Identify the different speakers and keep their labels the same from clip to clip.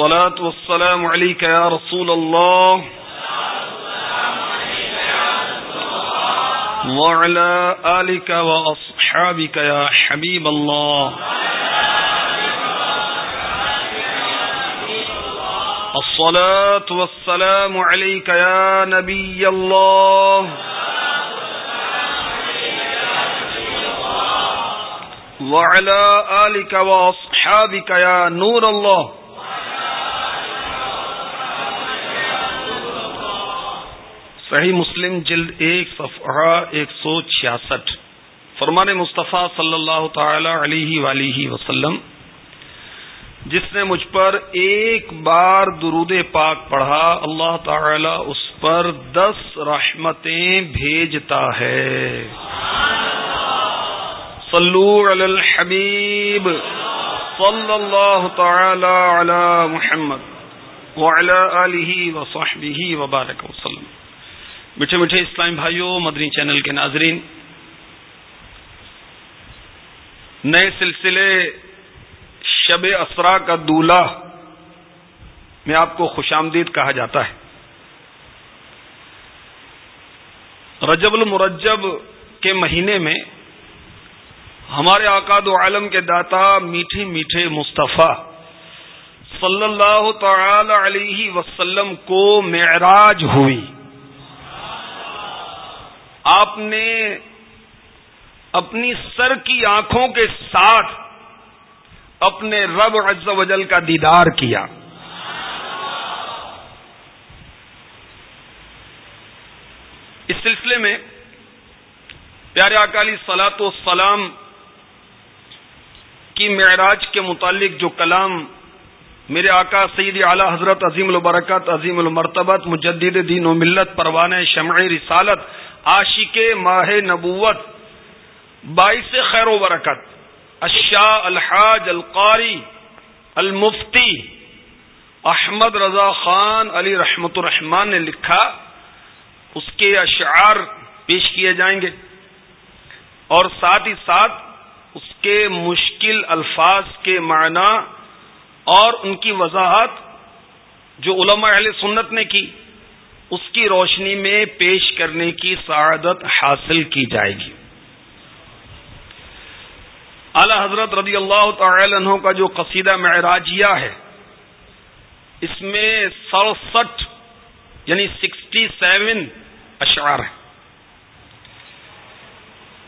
Speaker 1: الصلاة والسلام عليك يا رسول الله. وعلى آلك وأصحابك يا حبيب الله. الصلاة والسلام عليك يا نبي الله. وعلى آلك وأصحابك يا نور الله. صحیح مسلم جلد ایک صفحہ ایک سو چھیاسٹھ۔ فرمان مصطفیٰ صلی اللہ تعالی علیہ ولیہ وسلم، جس نے مجھ پر ایک بار درود پاک پڑھا، اللہ تعالی اس پر دس رحمتیں بھیجتا ہے۔ صلو علی الحبیب صلی اللہ تعالی علی محمد وعلی آلہ وصحبہ وبارک وسلم۔ میٹھے میٹھے اسلام بھائیوں مدنی چینل کے ناظرین، نئے سلسلے شب اسرا کا دولہ میں آپ کو خوش آمدید کہا جاتا ہے۔ رجب المرجب کے مہینے میں ہمارے آقاد و عالم کے داتا میٹھے میٹھے مصطفیٰ صلی اللہ تعالی علیہ وسلم کو معراج ہوئی۔ آپ نے اپنی سر کی آنکھوں کے ساتھ اپنے رب عز و جل کا دیدار کیا۔ اس سلسلے میں پیارے اکالی سلاط و سلام کی معراج کے متعلق جو کلام میرے آقا سید اعلی حضرت عظیم البرکت عظیم المرتبت، مجدد دین و ملت پروان شمع رسالت عاشق ماہ نبوت، باعث خیر و برکت اشاء الحاج القاری، المفتی احمد رضا خان علی رحمت الرحمان نے لکھا، اس کے اشعار پیش کیے جائیں گے۔ اور ساتھ ہی ساتھ اس کے مشکل الفاظ کے معنی اور ان کی وضاحت جو علماء اہل سنت نے کی۔ اس کی روشنی میں پیش کرنے کی سعادت حاصل کی جائے گی۔ اعلی حضرت رضی اللہ تعالی عنہ کا جو قصیدہ معراجیہ ہے، اس میں سڑسٹھ یعنی سکسٹی سیون اشعار ہیں۔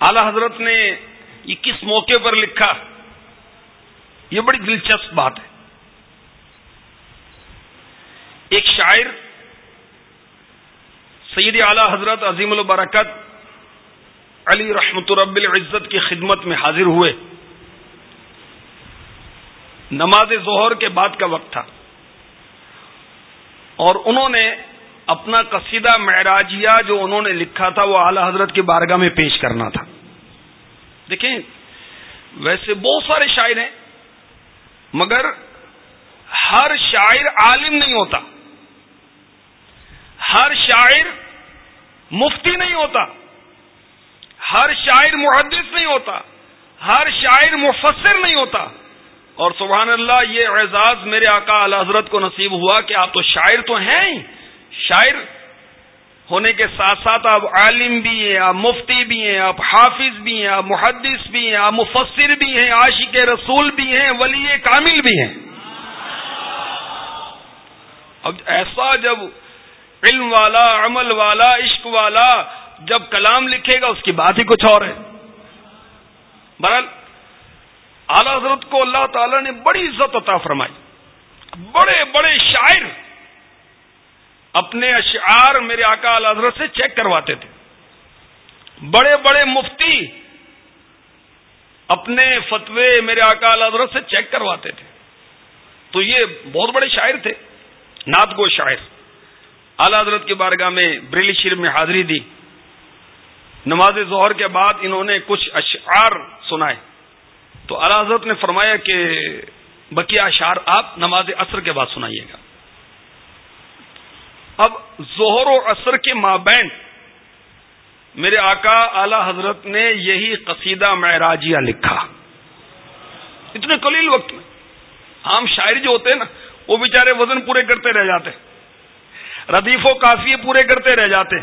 Speaker 1: اعلی حضرت نے یہ کس موقع پر لکھا؟ یہ بڑی دلچسپ بات ہے۔ ایک شاعر سید اعلی حضرت عظیم البرکت علی رحمت رب العزت کی خدمت میں حاضر ہوئے۔ نماز ظہر کے بعد کا وقت تھا۔ اور انہوں نے اپنا قصیدہ معراجیہ جو انہوں نے لکھا تھا وہ اعلی حضرت کی بارگاہ میں پیش کرنا تھا۔ دیکھیں، ویسے بہت سارے شاعر ہیں، مگر ہر شاعر عالم نہیں ہوتا۔ ہر شاعر مفتی نہیں ہوتا۔ ہر شاعر محدث نہیں ہوتا۔ ہر شاعر مفسر نہیں ہوتا۔ اور سبحان اللہ، یہ اعزاز میرے آقا اعلی حضرت کو نصیب ہوا کہ آپ تو شاعر تو ہیں۔ ہی شاعر ہونے کے ساتھ ساتھ آپ عالم بھی ہیں، آپ مفتی بھی ہیں، آپ حافظ بھی ہیں، آپ محدث بھی ہیں، آپ مفسر بھی ہیں، عاشق رسول بھی ہیں، ولی کامل بھی ہیں۔ اب ایسا جب علم والا، عمل والا، عشق والا، جب کلام لکھے گا اس کی بات ہی کچھ اور ہے۔ بہرحال، اعلی حضرت کو اللہ تعالی نے بڑی عزت عطا فرمائی۔ بڑے بڑے شاعر اپنے اشعار میرے آقا حضرت سے چیک کرواتے تھے۔ بڑے بڑے مفتی اپنے فتوے میرے آقا حضرت سے چیک کرواتے تھے۔ تو یہ بہت بڑے شاعر تھے، نعت گو شاعر۔ اعلی حضرت کی بارگاہ میں بریلی شریف میں حاضری دی۔ نماز ظہر کے بعد انہوں نے کچھ اشعار سنائے۔ تو اعلی حضرت نے فرمایا کہ بقیہ اشعار آپ نماز اثر کے بعد سنائیے گا۔ اب ظہر و اثر کے مابین میرے آقا اعلی حضرت نے یہی قصیدہ معراجیہ لکھا۔ اتنے قلیل وقت میں۔ عام شاعر جو ہوتے ہیں نا، وہ بیچارے وزن پورے کرتے رہ جاتے۔ ہیں ردیف و کافی پورے کرتے رہ جاتے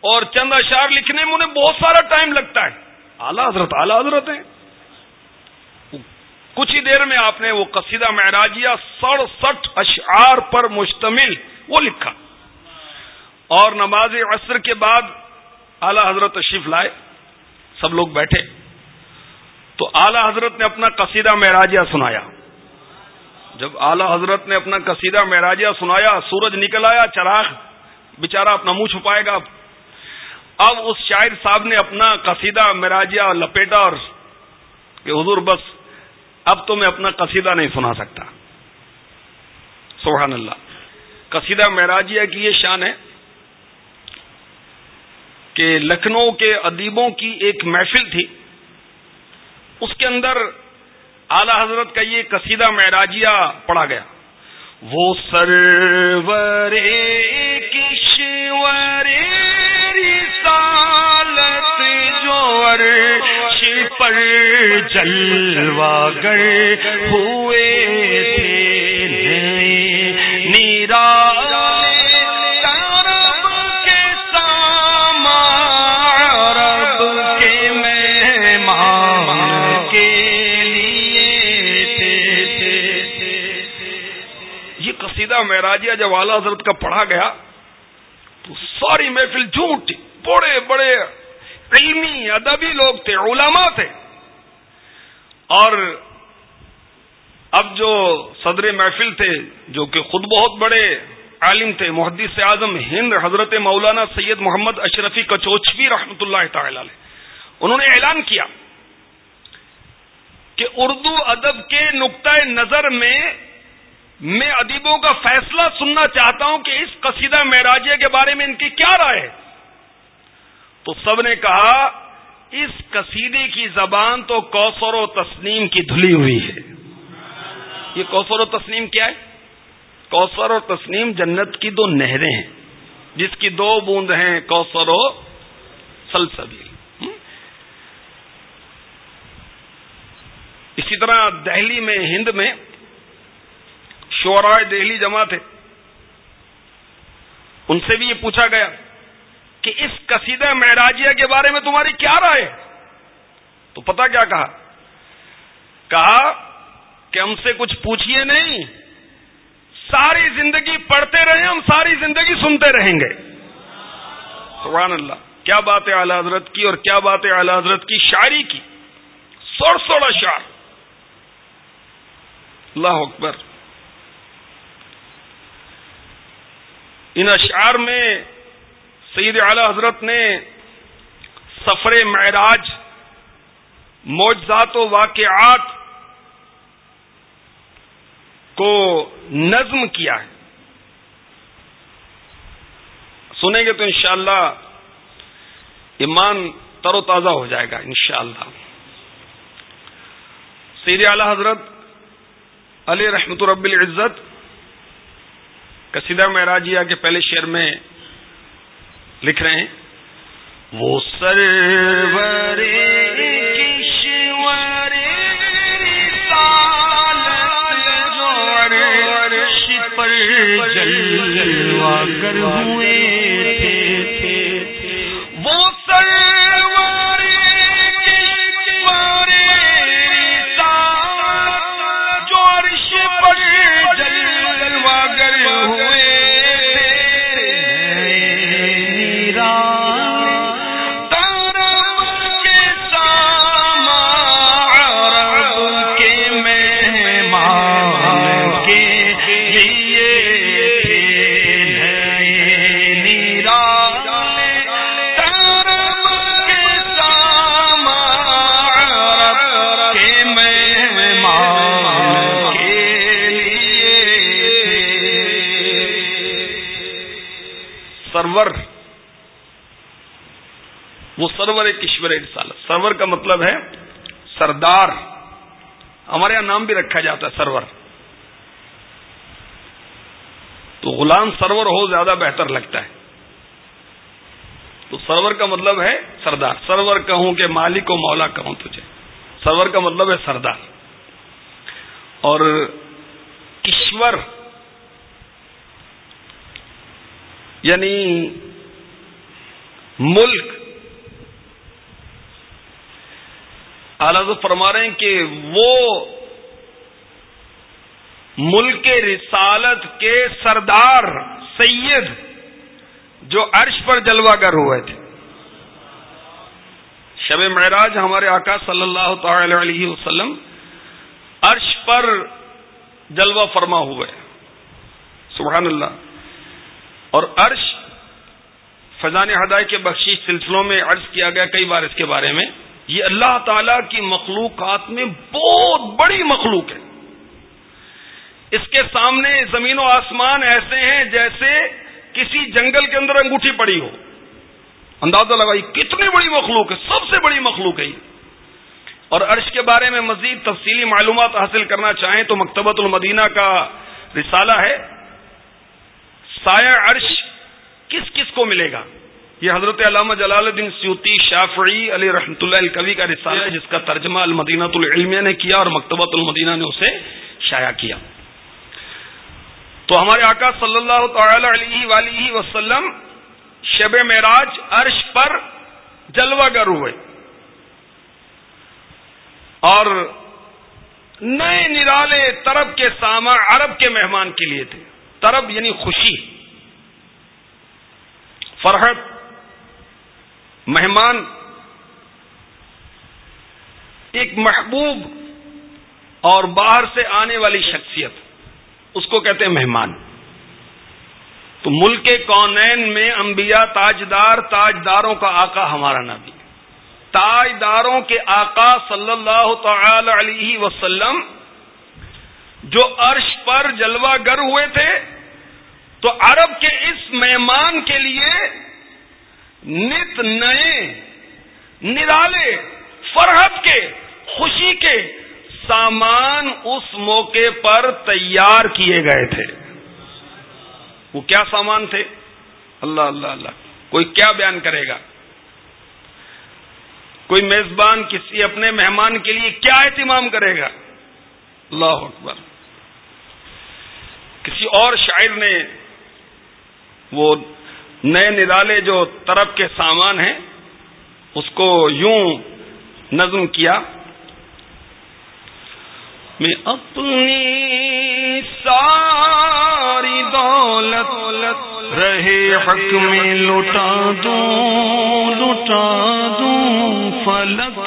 Speaker 1: اور چند اشعار لکھنے میں انہیں بہت سارا ٹائم لگتا ہے۔ اعلی حضرت اعلی حضرت ہیں۔ کچھ ہی دیر میں آپ نے وہ قصیدہ معراجیہ سڑسٹھ اشعار پر مشتمل وہ لکھا۔ اور نماز عصر کے بعد اعلی حضرت تشریف لائے۔ سب لوگ بیٹھے۔ تو اعلی حضرت نے اپنا قصیدہ معراجیہ سنایا۔ جب اعلی حضرت نے اپنا قصیدہ معراجیہ سنایا، سورج نکل آیا، چراغ بےچارا اپنا منہ چھپائے گا۔ اب اس شاعر صاحب نے اپنا قصیدہ معراجیہ لپیٹا اور کہ حضور بس اب تو میں اپنا قصیدہ نہیں سنا سکتا۔ سبحان اللہ۔ قصیدہ معراجیہ کی یہ شان ہے کہ لکھنؤ کے ادیبوں کی ایک محفل تھی۔ اس کے اندر اعلی حضرت کا یہ قصیدہ معراجیہ پڑھا گیا۔ وہ سرور کشور رسالت جو عرش پر جلوہ گر ہوئے تھے۔ نیرا معراجیہ جب اعلی حضرت کا پڑھا گیا تو ساری محفل جھوٹ بڑے بڑے علمی، ادبی لوگ تھے، علماء تھے۔ اور اب جو صدر محفل تھے، جو کہ خود بہت بڑے عالم تھے، محدث اعظم ہند، حضرت مولانا سید محمد اشرفی کچوچوی رحمۃ اللہ تعالی علیہ، انہوں نے اعلان کیا کہ اردو ادب کے نقطۂ نظر میں میں ادیبوں کا فیصلہ سننا چاہتا ہوں کہ اس قصیدہ معراجیہ کے بارے میں ان کی کیا رائے ہے؟ تو سب نے کہا، اس قصیدے کی زبان تو کوثر و تسنیم کی دھلی ہوئی ہے۔ یہ کوثر و تسنیم کیا ہے؟ کوثر و تسنیم جنت کی دو نہریں ہیں۔ جس کی دو بوند ہیں، کوثر و سلسبیل۔ اسی طرح دہلی میں، ہند میں شعراء دہلی جمع تھے۔ ان سے بھی یہ پوچھا گیا کہ اس قصیدہ معراجیہ کے بارے میں تمہاری کیا رائے تو پتا کیا کہا؟ کہا کہ ہم سے کچھ پوچھئے نہیں۔ ساری زندگی پڑھتے رہے ہم ساری زندگی سنتے رہیں گے۔ سبحان اللہ۔ کیا بات ہے اعلی حضرت کی اور کیا بات ہے اعلی حضرت کی شاعری کی؟ سوڑ سوڑا شعر۔ اللہ اکبر۔ ان اشعار میں سید اعلی حضرت نے سفر معراج، معجزات و واقعات کو نظم کیا ہے۔ سنیں گے تو انشاءاللہ ایمان تر و تازہ ہو جائے گا انشاءاللہ۔ سید اعلی حضرت علی رحمت رب العزت قصیدہ مہراجیہ کے پہلے شعر میں لکھ رہے ہیں۔ وہ سرور جلوا کر ہوئے۔ سرور کشور رسالت۔ سرور کا مطلب ہے سردار۔ ہمارے یہاں نام بھی رکھا جاتا ہے سرور۔ تو غلام سرور ہو زیادہ بہتر لگتا ہے۔ تو سرور کا مطلب ہے سردار۔ سرور کہوں کہ مالک و مولا کہوں تجھے۔ سرور کا مطلب ہے سردار۔ اور کشور یعنی ملک اعلی فرما رہے ہیں کہ وہ ملک رسالت کے سردار سید جو عرش پر جلوہ گر ہوئے تھے۔ شب معراج ہمارے آقا صلی اللہ تعالی علیہ وسلم عرش پر جلوہ فرما ہوئے۔ سبحان اللہ۔ اور عرش فضان ہدائے کے بخشی سلسلوں میں عرض کیا گیا کئی بار اس کے بارے میں۔ یہ اللہ تعالی کی مخلوقات میں بہت بڑی مخلوق ہے۔ اس کے سامنے زمین و آسمان ایسے ہیں جیسے کسی جنگل کے اندر انگوٹھی پڑی ہو۔ اندازہ لگائی کتنی بڑی مخلوق ہے، سب سے بڑی مخلوق ہے اور عرش کے بارے میں مزید تفصیلی معلومات حاصل کرنا چاہیں تو مکتبۃ المدینہ کا رسالہ ہے۔ سایہ عرش کس کس کو ملے گا؟ یہ حضرت علامہ جلال الدین سیوتی شافعی علی رحمۃ اللہ الکوی کا رسالہ ہے، جس کا ترجمہ المدینہ العلمیہ نے کیا اور مکتبۃ المدینہ نے اسے شائع کیا۔ تو ہمارے آقا صلی اللہ تعالی علیہ ولی وسلم شب معراج عرش پر جلوہ گر ہوئے۔ اور نئے نرالے طرب کے ساما عرب کے مہمان کے لیے تھے۔ طرب یعنی خوشی۔ فرحت مہمان، ایک محبوب اور باہر سے آنے والی شخصیت، اس کو کہتے ہیں مہمان۔ تو ملک کونین میں انبیاء، تاجدار، تاجداروں کا آقا ہمارا نبی۔ تاجداروں کے آقا صلی اللہ تعالی علیہ وسلم جو عرش پر جلوہ گر ہوئے تھے، تو عرب کے اس مہمان کے لیے نت نئے، نرالے، فرحت کے، خوشی کے سامان اس موقع پر تیار کیے گئے تھے۔ وہ کیا سامان تھے؟ اللہ اللہ اللہ۔ کوئی کیا بیان کرے گا؟ کوئی میزبان کسی اپنے مہمان کے لیے کیا اہتمام کرے گا؟ اللہ اکبر۔ کسی اور شاعر نے وہ نئے نرالے جو طرف کے سامان ہیں، اس کو یوں نظم کیا۔ میں اپنی ساری دولت رہے حق میں لوٹا دوں لوٹا دوں، فلک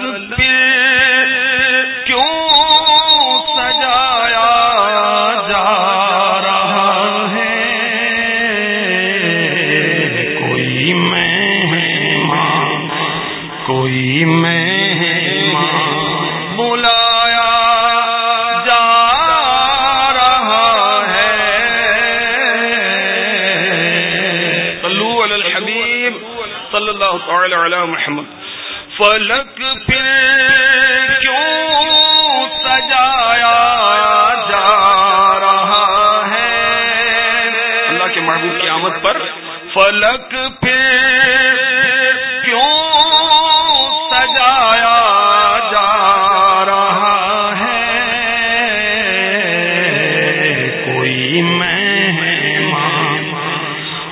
Speaker 1: تعالی علی محمد۔ فلک پھر کیوں سجایا جا رہا ہے؟ اللہ کے محبوب کی آمد پر فلک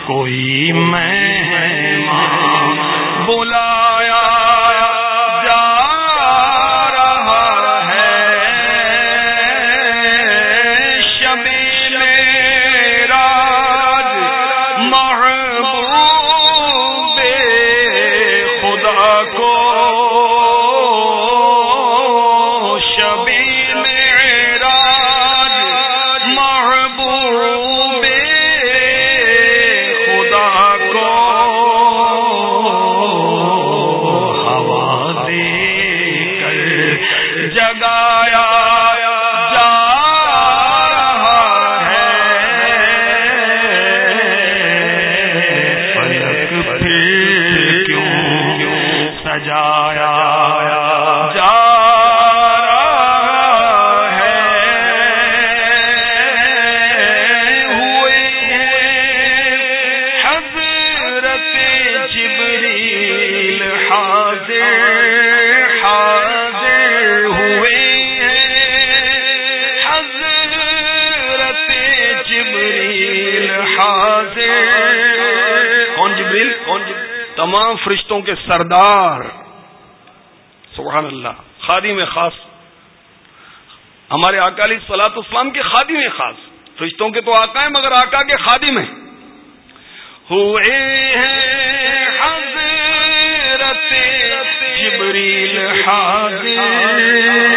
Speaker 1: کوئی میں بولا آیا تمام فرشتوں کے سردار۔ سبحان اللہ خادی میں خاص۔ ہمارے اکالی سلاط اسلام کے خادی میں خاص۔ فرشتوں کے تو آقا ہیں، مگر آقا کے خادی میں ہوئے ہیں حضرت جبریل حاضر۔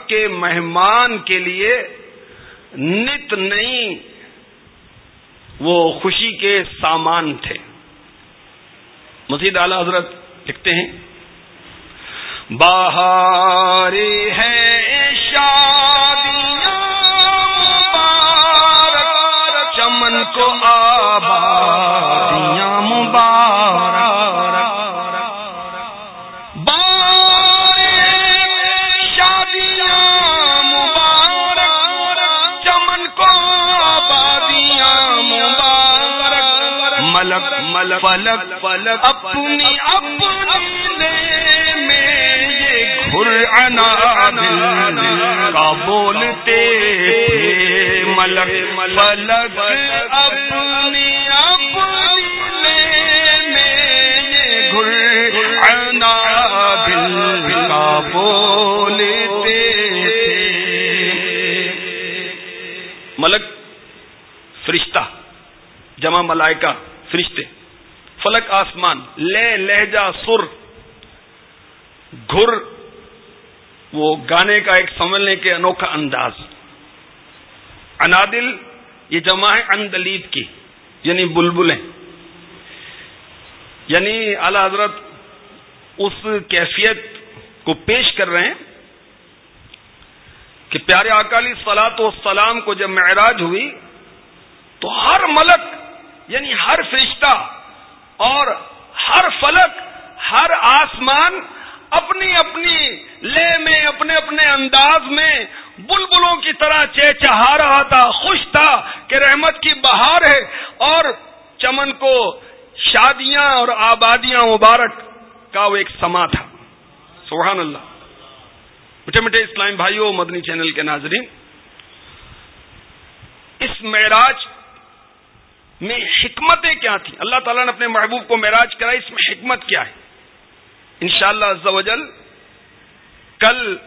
Speaker 1: کے مہمان کے لیے نت نئی وہ خوشی کے سامان تھے۔ مزید اعلی حضرت لکھتے ہیں باہر ہے شادیاں چمن کو آبادیاں، مبارک۔ فلک فلک اپنی اپنی میں گھر کا بولتے ملک ملک، اپنی اپنی میں گھر کا بولتے ملک، فرشتہ، جمع ملائکہ فرشتے، فلک آسمان، لے لہجا سر، گھر، وہ گانے کا ایک سمجھنے کے انوکھا انداز۔ انادل، یہ جمع ہے اندلیب کی یعنی بلبلیں۔ یعنی اعلی حضرت اس کیفیت کو پیش کر رہے ہیں کہ پیارے اکالی سلاط و سلام کو جب معراج ہوئی تو ہر ملک یعنی ہر فرشتہ اور ہر فلک، ہر آسمان اپنی اپنی لے میں، اپنے اپنے انداز میں بلبلوں کی طرح چہ چہا رہا تھا، خوش تھا کہ رحمت کی بہار ہے اور چمن کو شادیاں اور آبادیاں مبارک کا وہ ایک سما تھا۔ سبحان اللہ۔ میٹھے میٹھے اسلام بھائیوں مدنی چینل کے ناظرین، اس معراج میں حکمتیں کیا تھیں؟ اللہ تعالیٰ نے اپنے محبوب کو معراج کرا اس میں حکمت کیا ہے؟ انشاءاللہ شاء اللہ کل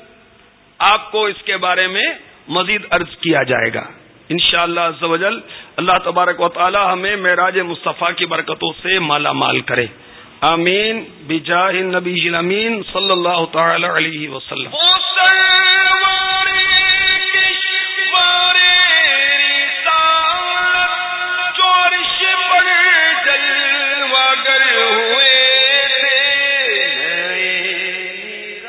Speaker 1: آپ کو اس کے بارے میں مزید عرض کیا جائے گا۔ انشاءاللہ شاء اللہ اللہ تبارک و تعالی ہمیں معراج مصطفیٰ کی برکتوں سے مالا مال کرے۔ آمین۔ بجاہ نبی امین صلی اللہ تعالی علیہ وسلم۔